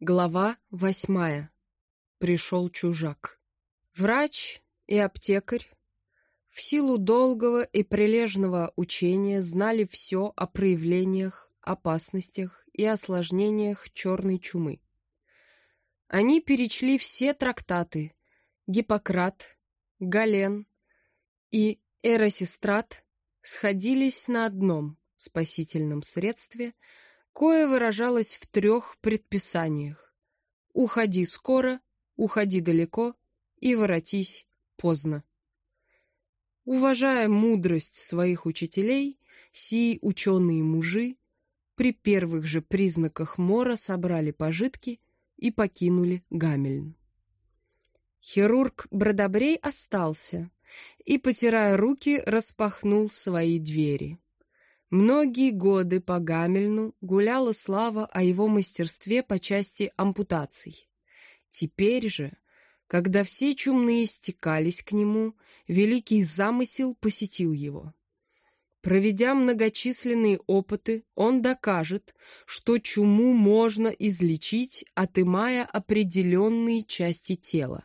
Глава восьмая. Пришел чужак. Врач и аптекарь в силу долгого и прилежного учения знали все о проявлениях, опасностях и осложнениях черной чумы. Они перечли все трактаты Гиппократ, Гален и Эросистрат сходились на одном спасительном средстве – кое выражалось в трех предписаниях. «Уходи скоро», «Уходи далеко» и «Воротись поздно». Уважая мудрость своих учителей, сии ученые-мужи при первых же признаках мора собрали пожитки и покинули Гамельн. Хирург Бродобрей остался и, потирая руки, распахнул свои двери. Многие годы по Гамельну гуляла слава о его мастерстве по части ампутаций. Теперь же, когда все чумные стекались к нему, великий замысел посетил его. Проведя многочисленные опыты, он докажет, что чуму можно излечить, отымая определенные части тела.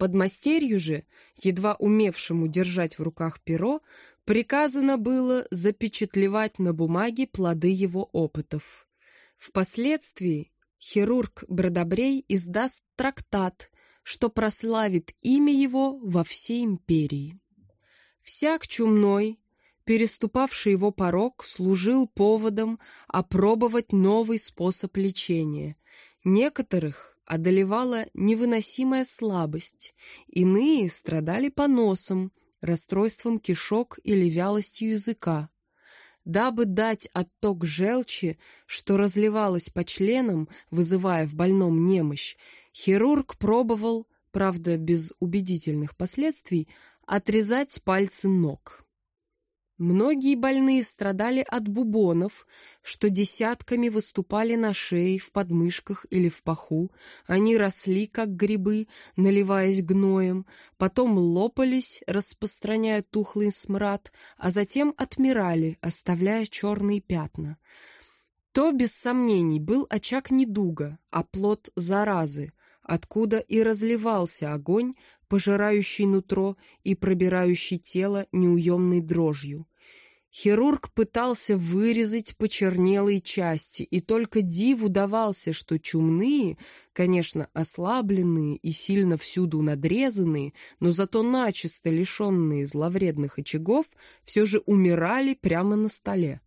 Подмастерью же, едва умевшему держать в руках перо, приказано было запечатлевать на бумаге плоды его опытов. Впоследствии хирург Бродобрей издаст трактат, что прославит имя его во всей империи. Всяк чумной, переступавший его порог, служил поводом опробовать новый способ лечения. Некоторых одолевала невыносимая слабость, иные страдали поносом, расстройством кишок или вялостью языка. Дабы дать отток желчи, что разливалось по членам, вызывая в больном немощь, хирург пробовал, правда без убедительных последствий, отрезать пальцы ног. Многие больные страдали от бубонов, что десятками выступали на шее, в подмышках или в паху. Они росли, как грибы, наливаясь гноем, потом лопались, распространяя тухлый смрад, а затем отмирали, оставляя черные пятна. То, без сомнений, был очаг недуга, а плод заразы, откуда и разливался огонь, пожирающий нутро и пробирающий тело неуемной дрожью. Хирург пытался вырезать почернелые части, и только диву давался, что чумные, конечно, ослабленные и сильно всюду надрезанные, но зато начисто лишенные зловредных очагов, все же умирали прямо на столе.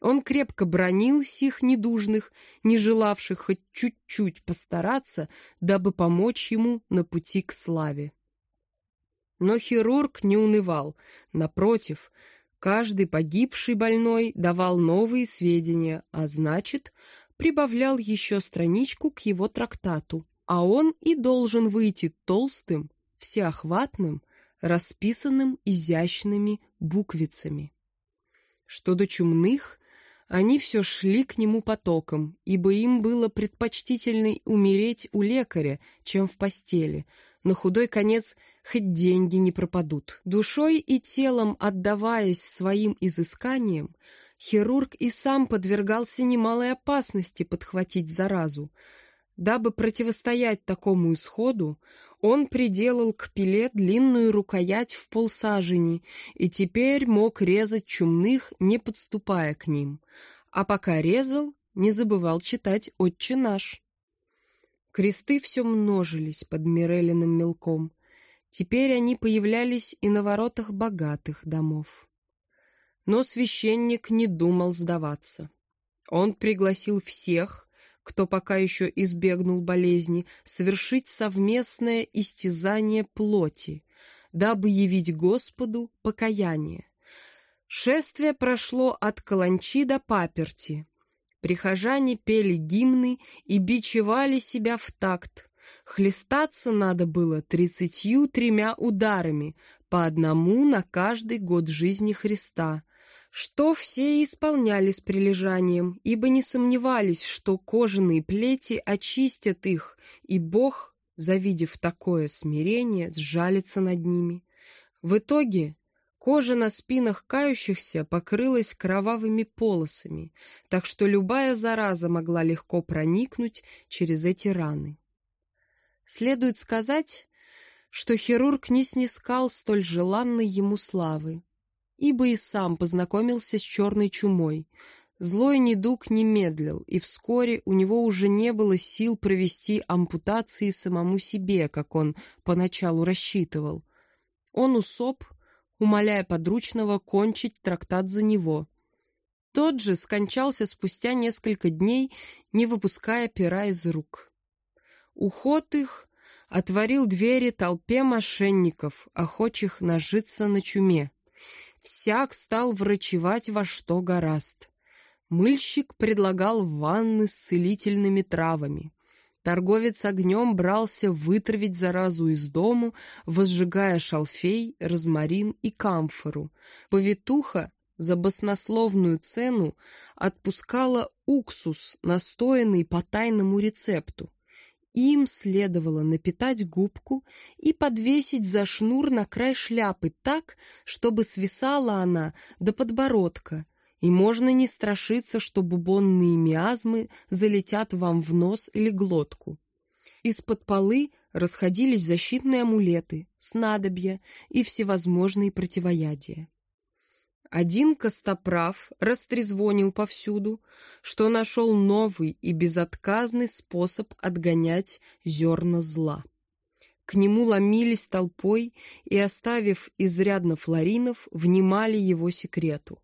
Он крепко бронил сих недужных, не желавших хоть чуть-чуть постараться, дабы помочь ему на пути к славе. Но хирург не унывал, напротив — Каждый погибший больной давал новые сведения, а значит, прибавлял еще страничку к его трактату. А он и должен выйти толстым, всеохватным, расписанным изящными буквицами. Что до чумных, они все шли к нему потоком, ибо им было предпочтительней умереть у лекаря, чем в постели — на худой конец хоть деньги не пропадут. Душой и телом отдаваясь своим изысканиям, хирург и сам подвергался немалой опасности подхватить заразу. Дабы противостоять такому исходу, он приделал к пиле длинную рукоять в полсажени и теперь мог резать чумных, не подступая к ним. А пока резал, не забывал читать «Отче наш». Кресты все множились под Мирелиным мелком. Теперь они появлялись и на воротах богатых домов. Но священник не думал сдаваться. Он пригласил всех, кто пока еще избегнул болезни, совершить совместное истязание плоти, дабы явить Господу покаяние. Шествие прошло от Каланчи до Паперти, Прихожане пели гимны и бичевали себя в такт. Хлестаться надо было тридцатью тремя ударами, по одному на каждый год жизни Христа, что все исполняли с прилежанием, ибо не сомневались, что кожаные плети очистят их, и Бог, завидев такое смирение, сжалится над ними. В итоге Кожа на спинах кающихся покрылась кровавыми полосами, так что любая зараза могла легко проникнуть через эти раны. Следует сказать, что хирург не снискал столь желанной ему славы, ибо и сам познакомился с черной чумой. Злой недуг не медлил, и вскоре у него уже не было сил провести ампутации самому себе, как он поначалу рассчитывал. Он усоп, умоляя подручного кончить трактат за него. Тот же скончался спустя несколько дней, не выпуская пера из рук. Уход их отворил двери толпе мошенников, охочих нажиться на чуме. Всяк стал врачевать во что гораст. Мыльщик предлагал ванны с целительными травами. Торговец огнем брался вытравить заразу из дому, возжигая шалфей, розмарин и камфору. Повитуха за баснословную цену отпускала уксус, настоянный по тайному рецепту. Им следовало напитать губку и подвесить за шнур на край шляпы так, чтобы свисала она до подбородка — и можно не страшиться, что бубонные миазмы залетят вам в нос или глотку. Из-под полы расходились защитные амулеты, снадобья и всевозможные противоядия. Один костоправ растрезвонил повсюду, что нашел новый и безотказный способ отгонять зерна зла. К нему ломились толпой и, оставив изрядно флоринов, внимали его секрету.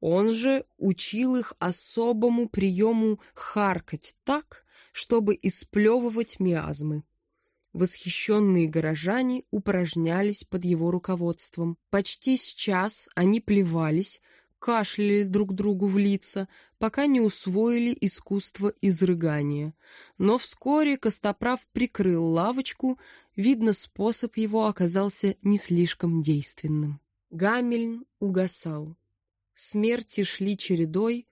Он же учил их особому приему харкать так, чтобы исплевывать миазмы. Восхищенные горожане упражнялись под его руководством. Почти с час они плевались, кашляли друг другу в лица, пока не усвоили искусство изрыгания. Но вскоре Костоправ прикрыл лавочку, видно, способ его оказался не слишком действенным. Гамельн угасал. Смерти шли чередой,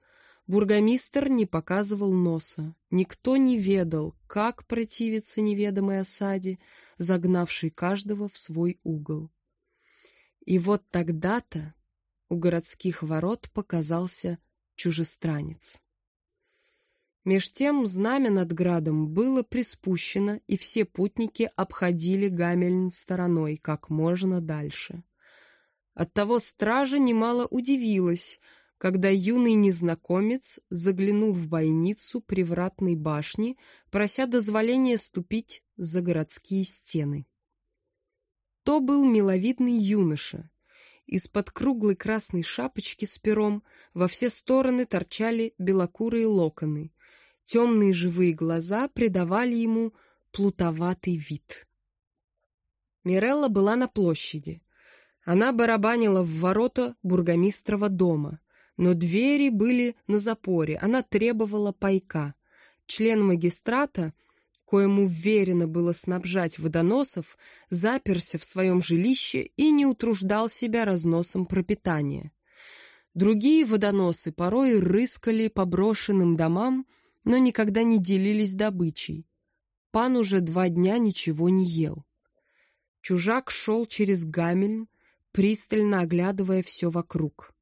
бургомистр не показывал носа. Никто не ведал, как противиться неведомой осаде, загнавшей каждого в свой угол. И вот тогда-то у городских ворот показался чужестранец. Меж тем знамя над градом было приспущено, и все путники обходили Гамельн стороной как можно дальше. Оттого стража немало удивилась, когда юный незнакомец заглянул в бойницу привратной башни, прося дозволения ступить за городские стены. То был миловидный юноша. Из-под круглой красной шапочки с пером во все стороны торчали белокурые локоны. Темные живые глаза придавали ему плутоватый вид. Мирелла была на площади. Она барабанила в ворота бургомистрова дома, но двери были на запоре, она требовала пайка. Член магистрата, коему верено было снабжать водоносов, заперся в своем жилище и не утруждал себя разносом пропитания. Другие водоносы порой рыскали по брошенным домам, но никогда не делились добычей. Пан уже два дня ничего не ел. Чужак шел через Гамельн, пристально оглядывая все вокруг.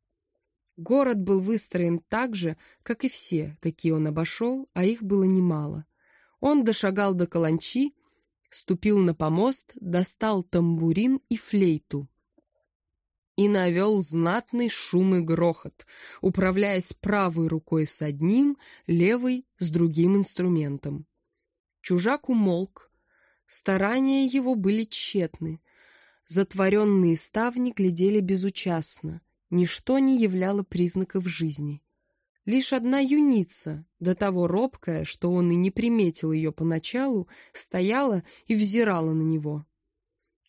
Город был выстроен так же, как и все, какие он обошел, а их было немало. Он дошагал до каланчи, ступил на помост, достал тамбурин и флейту и навел знатный шум и грохот, управляясь правой рукой с одним, левой с другим инструментом. Чужак умолк. Старания его были тщетны — Затворенные ставни глядели безучастно. Ничто не являло признаков жизни. Лишь одна юница, до того робкая, что он и не приметил ее поначалу, стояла и взирала на него.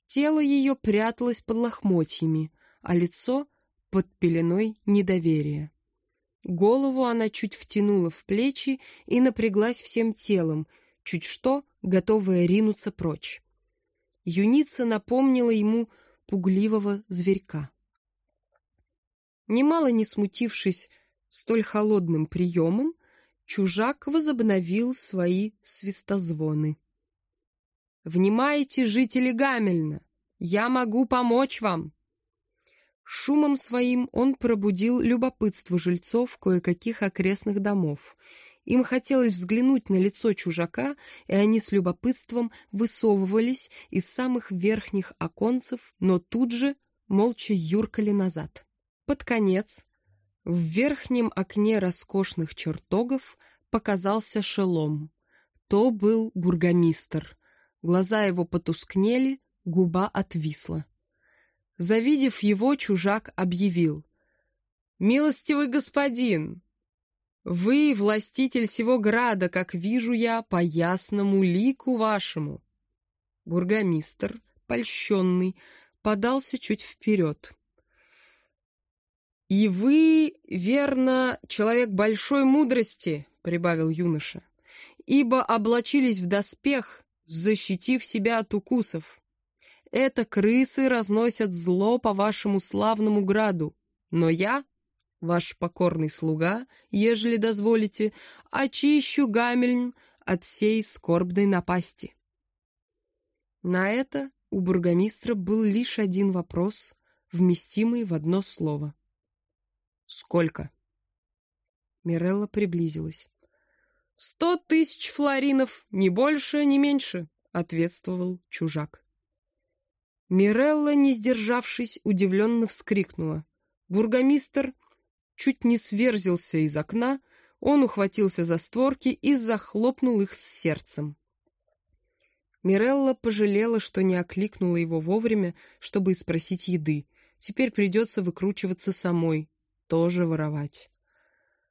Тело ее пряталось под лохмотьями, а лицо — под пеленой недоверия. Голову она чуть втянула в плечи и напряглась всем телом, чуть что, готовая ринуться прочь. Юница напомнила ему пугливого зверька. Немало не смутившись столь холодным приемом, чужак возобновил свои свистозвоны. «Внимайте, жители Гамельна! Я могу помочь вам!» Шумом своим он пробудил любопытство жильцов кое-каких окрестных домов. Им хотелось взглянуть на лицо чужака, и они с любопытством высовывались из самых верхних оконцев, но тут же молча юркали назад. Под конец в верхнем окне роскошных чертогов показался шелом. То был бургомистр. Глаза его потускнели, губа отвисла. Завидев его, чужак объявил. «Милостивый господин, вы властитель всего града, как вижу я, по ясному лику вашему». Бургомистр, польщенный, подался чуть вперед. «И вы, верно, человек большой мудрости», — прибавил юноша, «ибо облачились в доспех, защитив себя от укусов. Это крысы разносят зло по вашему славному граду, но я, ваш покорный слуга, ежели дозволите, очищу Гамельн от сей скорбной напасти». На это у бургомистра был лишь один вопрос, вместимый в одно слово — «Сколько?» Мирелла приблизилась. «Сто тысяч флоринов, ни больше, ни меньше», — ответствовал чужак. Мирелла, не сдержавшись, удивленно вскрикнула. Бургомистр чуть не сверзился из окна, он ухватился за створки и захлопнул их с сердцем. Мирелла пожалела, что не окликнула его вовремя, чтобы спросить еды. Теперь придется выкручиваться самой, тоже воровать.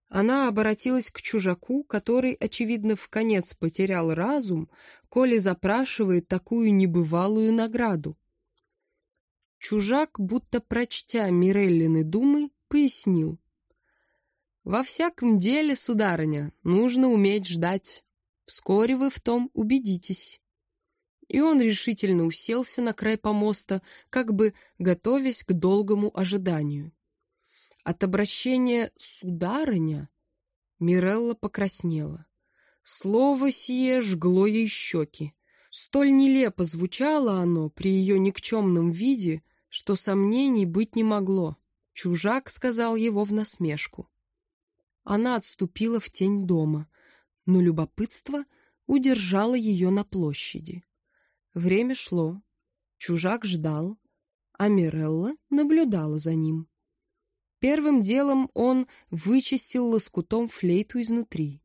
Она обратилась к чужаку, который, очевидно, в конец потерял разум, коли запрашивает такую небывалую награду. Чужак, будто прочтя Миреллины думы, пояснил. «Во всяком деле, сударыня, нужно уметь ждать. Вскоре вы в том убедитесь». И он решительно уселся на край помоста, как бы готовясь к долгому ожиданию. От обращения «сударыня» Мирелла покраснела. Слово сие жгло ей щеки. Столь нелепо звучало оно при ее никчемном виде, что сомнений быть не могло. Чужак сказал его в насмешку. Она отступила в тень дома, но любопытство удержало ее на площади. Время шло, чужак ждал, а Мирелла наблюдала за ним. Первым делом он вычистил лоскутом флейту изнутри.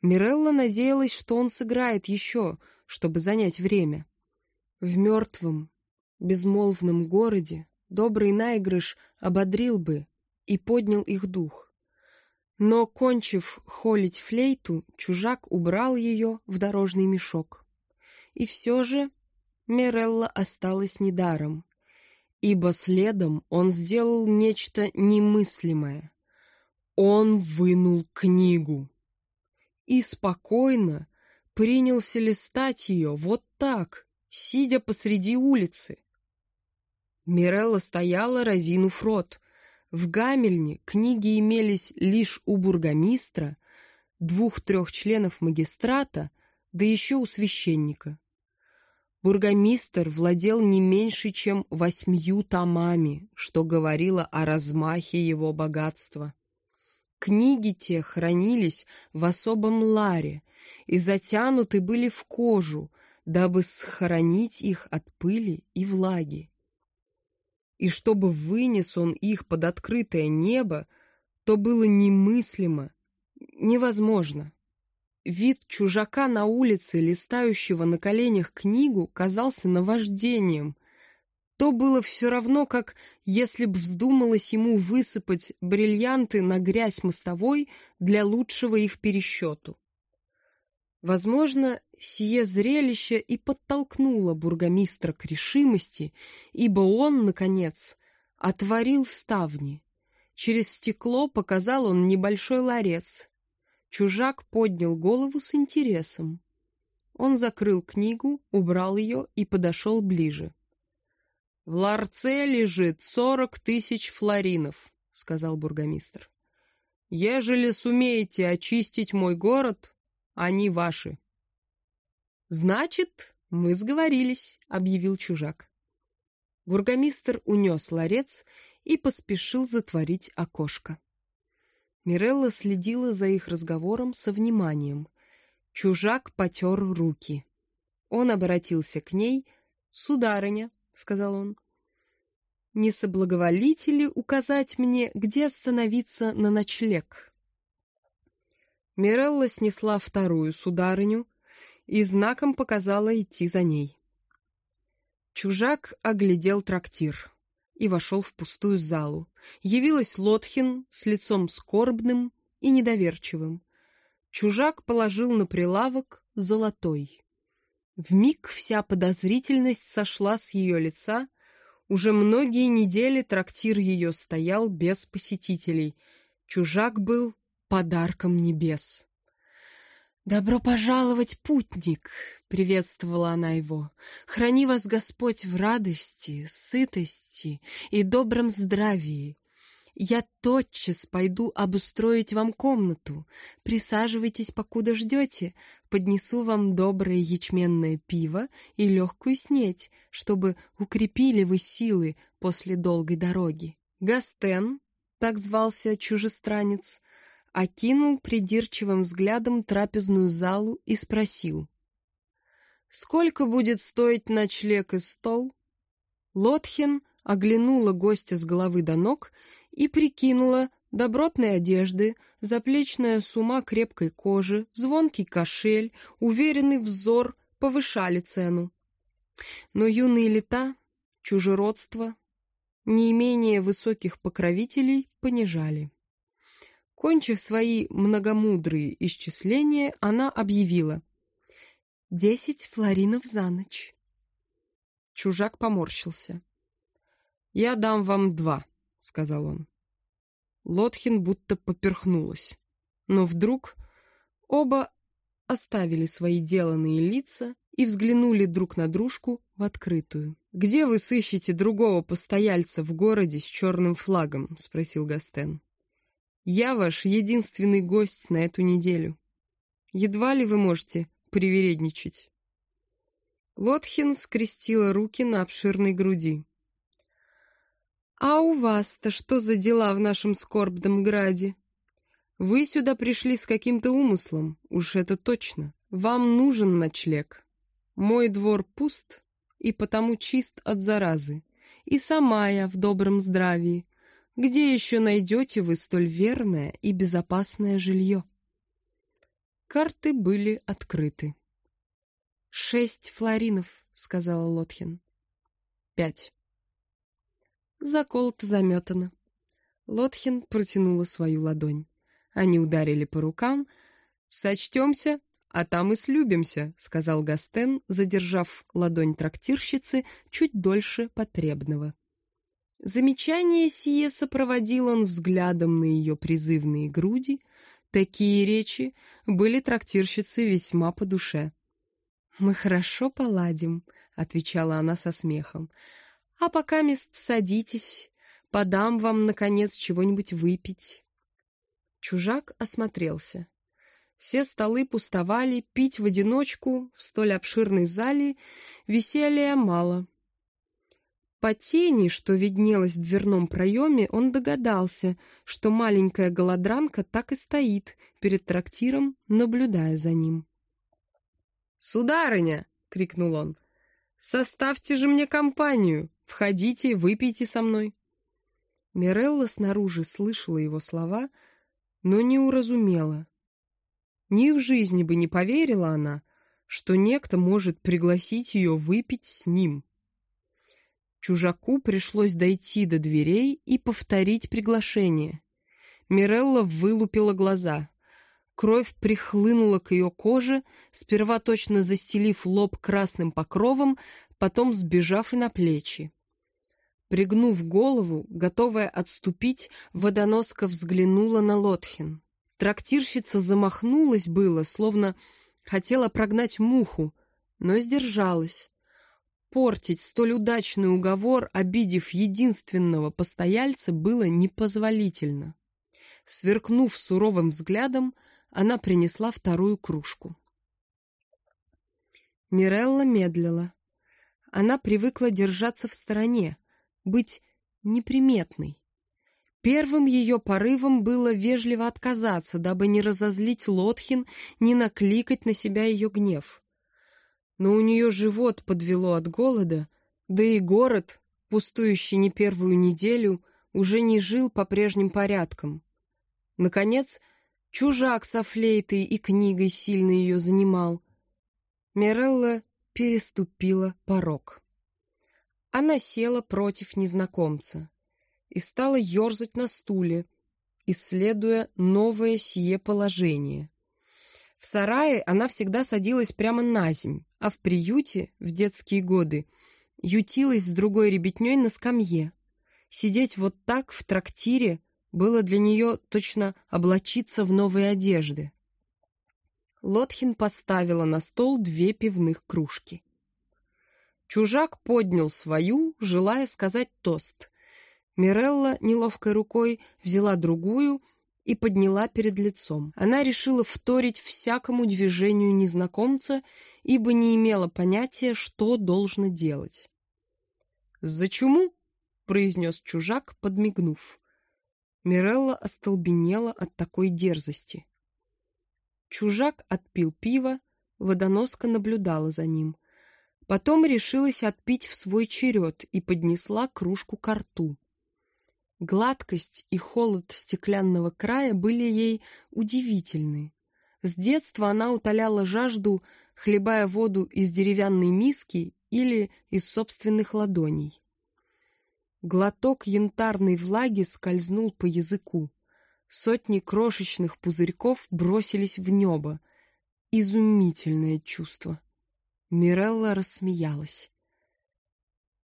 Мирелла надеялась, что он сыграет еще, чтобы занять время. В мертвом, безмолвном городе добрый наигрыш ободрил бы и поднял их дух. Но, кончив холить флейту, чужак убрал ее в дорожный мешок. И все же Мирелла осталась недаром ибо следом он сделал нечто немыслимое. Он вынул книгу и спокойно принялся листать ее вот так, сидя посреди улицы. Мирелла стояла, разинув рот. В Гамельне книги имелись лишь у бургомистра, двух-трех членов магистрата, да еще у священника. Бургомистр владел не меньше, чем восьмью томами, что говорило о размахе его богатства. Книги те хранились в особом ларе и затянуты были в кожу, дабы сохранить их от пыли и влаги. И чтобы вынес он их под открытое небо, то было немыслимо, невозможно. Вид чужака на улице, листающего на коленях книгу, казался наваждением. То было все равно, как если б вздумалось ему высыпать бриллианты на грязь мостовой для лучшего их пересчету. Возможно, сие зрелище и подтолкнуло бургомистра к решимости, ибо он, наконец, отворил ставни. Через стекло показал он небольшой ларец, Чужак поднял голову с интересом. Он закрыл книгу, убрал ее и подошел ближе. «В ларце лежит сорок тысяч флоринов», — сказал бургомистр. «Ежели сумеете очистить мой город, они ваши». «Значит, мы сговорились», — объявил чужак. Бургомистр унес ларец и поспешил затворить окошко. Мирелла следила за их разговором со вниманием. Чужак потер руки. Он обратился к ней. «Сударыня», — сказал он, — «не соблаговолите ли указать мне, где остановиться на ночлег?» Мирелла снесла вторую сударыню и знаком показала идти за ней. Чужак оглядел трактир и вошел в пустую залу. Явилась Лотхин с лицом скорбным и недоверчивым. Чужак положил на прилавок золотой. В миг вся подозрительность сошла с ее лица. Уже многие недели трактир ее стоял без посетителей. Чужак был подарком небес. «Добро пожаловать, путник!» — приветствовала она его. «Храни вас Господь в радости, сытости и добром здравии. Я тотчас пойду обустроить вам комнату. Присаживайтесь, покуда ждете. Поднесу вам доброе ячменное пиво и легкую снеть, чтобы укрепили вы силы после долгой дороги». Гастен, так звался чужестранец, — окинул придирчивым взглядом трапезную залу и спросил. «Сколько будет стоить ночлег и стол?» Лотхин оглянула гостя с головы до ног и прикинула добротной одежды, заплечная сума крепкой кожи, звонкий кошель, уверенный взор повышали цену. Но юные лета, чужеродство, неимение высоких покровителей понижали. Кончив свои многомудрые исчисления, она объявила. «Десять флоринов за ночь». Чужак поморщился. «Я дам вам два», — сказал он. Лотхин будто поперхнулась. Но вдруг оба оставили свои деланные лица и взглянули друг на дружку в открытую. «Где вы сыщете другого постояльца в городе с черным флагом?» — спросил Гастен. Я ваш единственный гость на эту неделю. Едва ли вы можете привередничать. Лотхин скрестила руки на обширной груди. «А у вас-то что за дела в нашем скорбном граде? Вы сюда пришли с каким-то умыслом, уж это точно. Вам нужен ночлег. Мой двор пуст и потому чист от заразы, и сама я в добром здравии, где еще найдете вы столь верное и безопасное жилье? Карты были открыты. «Шесть флоринов», — сказала Лотхин. «Пять». Заколото заметано. Лотхин протянула свою ладонь. Они ударили по рукам. «Сочтемся, а там и слюбимся», — сказал Гастен, задержав ладонь трактирщицы чуть дольше потребного. Замечание сие сопроводил он взглядом на ее призывные груди. Такие речи были трактирщицы весьма по душе. «Мы хорошо поладим», — отвечала она со смехом. «А пока мест садитесь, подам вам, наконец, чего-нибудь выпить». Чужак осмотрелся. Все столы пустовали, пить в одиночку в столь обширной зале веселья мало. По тени, что виднелась в дверном проеме, он догадался, что маленькая голодранка так и стоит перед трактиром, наблюдая за ним. «Сударыня!» — крикнул он. «Составьте же мне компанию! Входите, выпейте со мной!» Мирелла снаружи слышала его слова, но не уразумела. Ни в жизни бы не поверила она, что некто может пригласить ее выпить с ним. Чужаку пришлось дойти до дверей и повторить приглашение. Мирелла вылупила глаза. Кровь прихлынула к ее коже, сперва точно застелив лоб красным покровом, потом сбежав и на плечи. Пригнув голову, готовая отступить, водоноска взглянула на Лотхин. Трактирщица замахнулась было, словно хотела прогнать муху, но сдержалась. Портить столь удачный уговор, обидев единственного постояльца, было непозволительно. Сверкнув суровым взглядом, она принесла вторую кружку. Мирелла медлила. Она привыкла держаться в стороне, быть неприметной. Первым ее порывом было вежливо отказаться, дабы не разозлить Лотхин, не накликать на себя ее гнев. Но у нее живот подвело от голода, да и город, пустующий не первую неделю, уже не жил по прежним порядкам. Наконец, чужак со флейтой и книгой сильно ее занимал. Мирелла переступила порог. Она села против незнакомца и стала ерзать на стуле, исследуя новое сие положение. В сарае она всегда садилась прямо на земь, а в приюте, в детские годы, ютилась с другой ребятней на скамье. Сидеть вот так в трактире было для нее точно облачиться в новые одежды. Лотхин поставила на стол две пивных кружки. Чужак поднял свою, желая сказать тост. Мирелла неловкой рукой взяла другую и подняла перед лицом. Она решила вторить всякому движению незнакомца, ибо не имела понятия, что должно делать. «За чуму?» — произнес чужак, подмигнув. Мирелла остолбенела от такой дерзости. Чужак отпил пиво, водоноска наблюдала за ним. Потом решилась отпить в свой черед и поднесла кружку к рту. Гладкость и холод стеклянного края были ей удивительны. С детства она утоляла жажду, хлебая воду из деревянной миски или из собственных ладоней. Глоток янтарной влаги скользнул по языку. Сотни крошечных пузырьков бросились в небо. Изумительное чувство. Мирелла рассмеялась.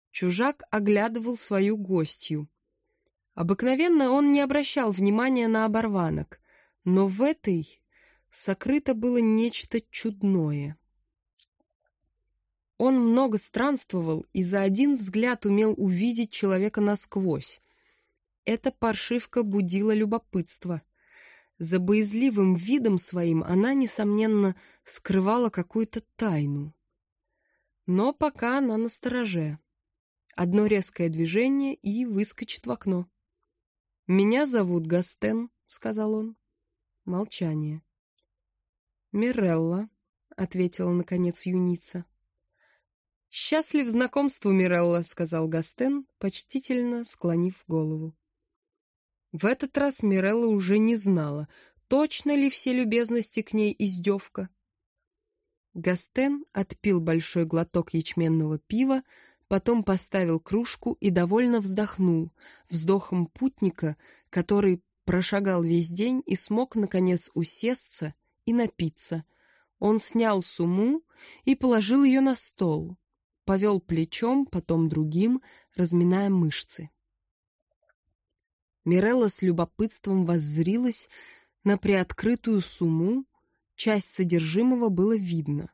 Чужак оглядывал свою гостью. Обыкновенно он не обращал внимания на оборванок, но в этой сокрыто было нечто чудное. Он много странствовал и за один взгляд умел увидеть человека насквозь. Эта паршивка будила любопытство. За боязливым видом своим она, несомненно, скрывала какую-то тайну. Но пока она на стороже. Одно резкое движение и выскочит в окно. «Меня зовут Гастен», — сказал он. Молчание. «Мирелла», — ответила, наконец, юница. «Счастлив знакомству, Мирелла», — сказал Гастен, почтительно склонив голову. В этот раз Мирелла уже не знала, точно ли все любезности к ней издевка. Гастен отпил большой глоток ячменного пива, потом поставил кружку и довольно вздохнул, вздохом путника, который прошагал весь день и смог, наконец, усесться и напиться. Он снял сумму и положил ее на стол повел плечом, потом другим, разминая мышцы. Мирелла с любопытством воззрилась на приоткрытую сумму, часть содержимого было видно.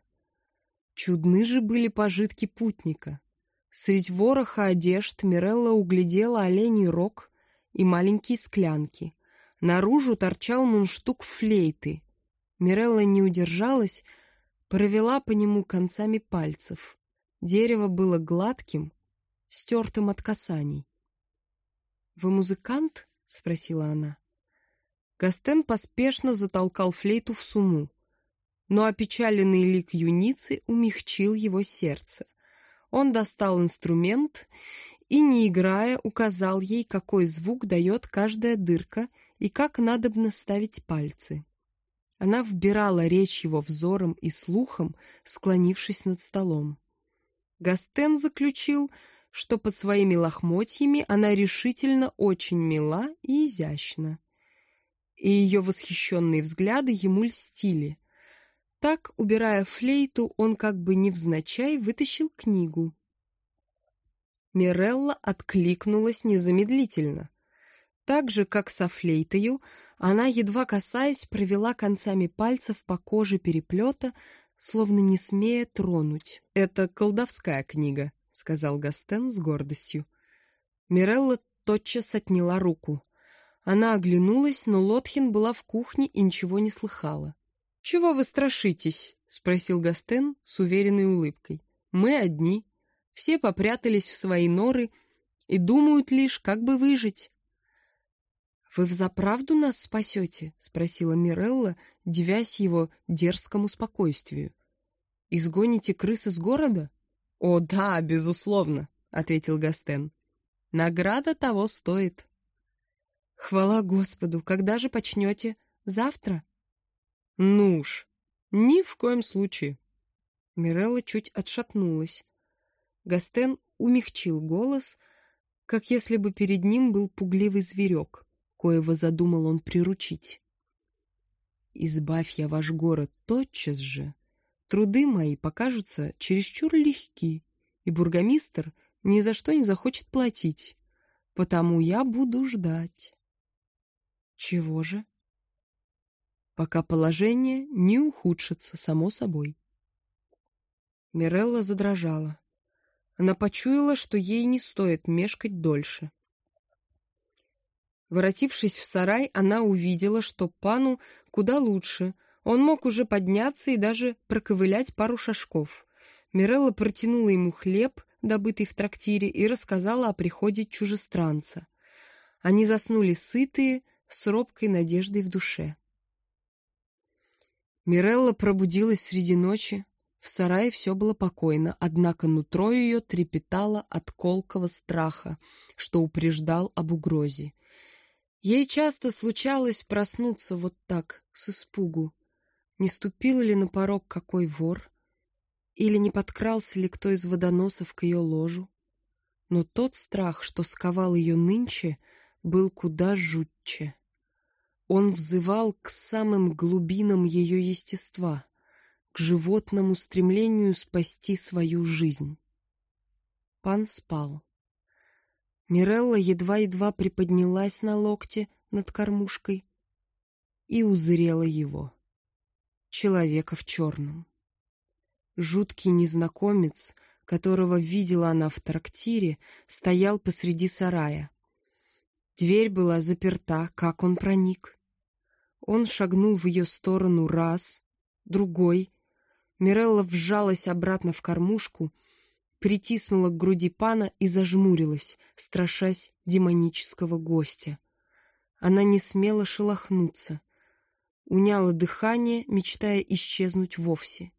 Чудны же были пожитки путника. Средь вороха одежд Мирелла углядела оленей рог и маленькие склянки. Наружу торчал мундштук флейты. Мирелла не удержалась, провела по нему концами пальцев. Дерево было гладким, стертым от касаний. «Вы музыкант?» — спросила она. Гастен поспешно затолкал флейту в суму, но опечаленный лик юницы умягчил его сердце. Он достал инструмент и, не играя, указал ей, какой звук дает каждая дырка и как надобно ставить пальцы. Она вбирала речь его взором и слухом, склонившись над столом. Гастен заключил, что под своими лохмотьями она решительно очень мила и изящна. И ее восхищенные взгляды ему льстили. Так, убирая флейту, он как бы невзначай вытащил книгу. Мирелла откликнулась незамедлительно. Так же, как со флейтою, она, едва касаясь, провела концами пальцев по коже переплета, словно не смея тронуть. «Это колдовская книга», — сказал Гастен с гордостью. Мирелла тотчас отняла руку. Она оглянулась, но Лотхин была в кухне и ничего не слыхала. «Чего вы страшитесь?» — спросил Гастен с уверенной улыбкой. «Мы одни. Все попрятались в свои норы, и думают лишь, как бы выжить. «Вы взаправду нас спасете?» — спросила Мирелла, девясь его дерзкому спокойствию. «Изгоните крыс из города?» «О, да, безусловно», — ответил Гастен. «Награда того стоит». «Хвала Господу! Когда же почнете? Завтра?» «Ну уж, ни в коем случае». Мирелла чуть отшатнулась. Гастен умягчил голос, как если бы перед ним был пугливый зверек коего задумал он приручить. «Избавь я ваш город тотчас же, труды мои покажутся чересчур легки, и бургомистр ни за что не захочет платить, потому я буду ждать». «Чего же?» «Пока положение не ухудшится само собой». Мирелла задрожала. Она почуяла, что ей не стоит мешкать дольше. Воротившись в сарай, она увидела, что пану куда лучше. Он мог уже подняться и даже проковылять пару шажков. Мирелла протянула ему хлеб, добытый в трактире, и рассказала о приходе чужестранца. Они заснули сытые, с робкой надеждой в душе. Мирелла пробудилась среди ночи. В сарае все было покойно, однако нутро ее трепетало от колкого страха, что упреждал об угрозе. Ей часто случалось проснуться вот так, с испугу. Не ступил ли на порог какой вор? Или не подкрался ли кто из водоносов к ее ложу? Но тот страх, что сковал ее нынче, был куда жутче. Он взывал к самым глубинам ее естества, к животному стремлению спасти свою жизнь. Пан спал. Мирелла едва-едва приподнялась на локте над кормушкой и узрела его. Человека в черном. Жуткий незнакомец, которого видела она в трактире, стоял посреди сарая. Дверь была заперта, как он проник. Он шагнул в ее сторону раз, другой. Мирелла вжалась обратно в кормушку — притиснула к груди пана и зажмурилась, страшась демонического гостя. Она не смела шелохнуться, уняла дыхание, мечтая исчезнуть вовсе.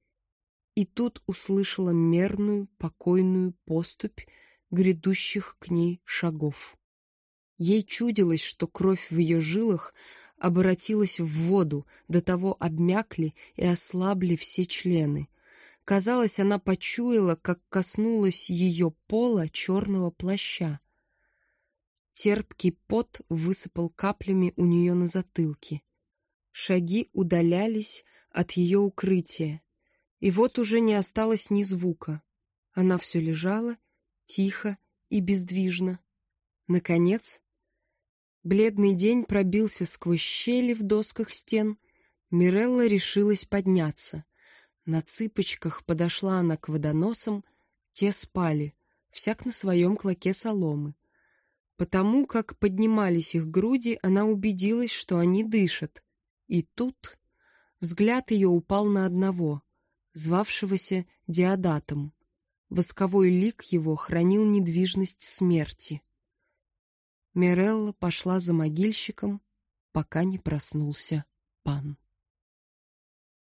И тут услышала мерную, покойную поступь грядущих к ней шагов. Ей чудилось, что кровь в ее жилах обратилась в воду, до того обмякли и ослабли все члены. Казалось, она почуяла, как коснулась ее пола черного плаща. Терпкий пот высыпал каплями у нее на затылке. Шаги удалялись от ее укрытия. И вот уже не осталось ни звука. Она все лежала, тихо и бездвижно. Наконец, бледный день пробился сквозь щели в досках стен. Мирелла решилась подняться — на цыпочках подошла она к водоносам, те спали, всяк на своем клоке соломы. Потому как поднимались их груди, она убедилась, что они дышат. И тут взгляд ее упал на одного, звавшегося Диадатом. Восковой лик его хранил недвижность смерти. Мирелла пошла за могильщиком, пока не проснулся пан.